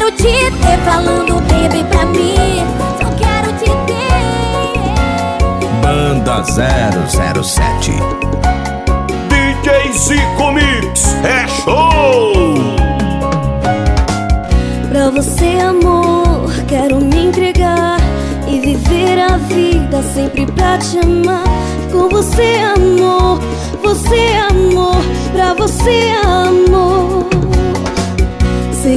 quero te ter falando baby pra mim Só quero te ter Banda 007 DJ Zico Mix é show! Pra você, amor, quero me entregar e viver a vida sempre pra te amar. Com você, amor, você, amor, pra você, amor.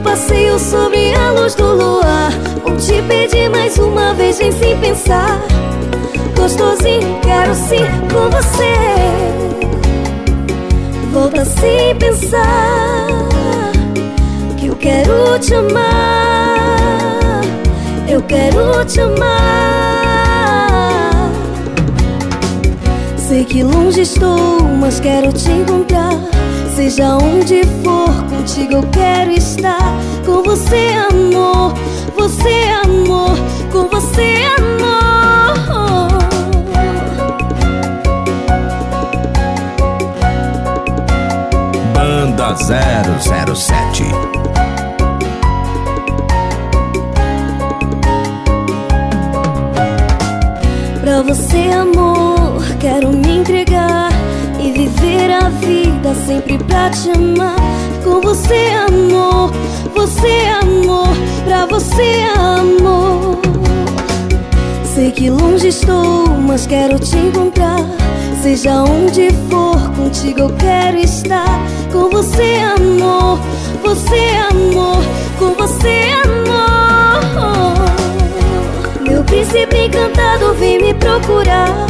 passeio sobre a luz do luar. Vou te pedir mais uma vez, vem sem pensar. Gostosinho, quero sim com você. Volta sem pensar Que eu quero te amar. Eu quero te amar. Sei que longe estou, mas quero te encontrar Seja onde for, contigo eu quero estar. Com você, amor, você, amor Com você, amor. Banda 007 Pra você, amor, quero me entregar viver a vida sempre pra te amar. Com você, amor, você, amor, pra você, amor. Sei que longe estou, mas quero te encontrar. Seja onde for, contigo eu quero estar. Com você, amor, você, amor, com você, amor. Meu príncipe encantado vem me procurar.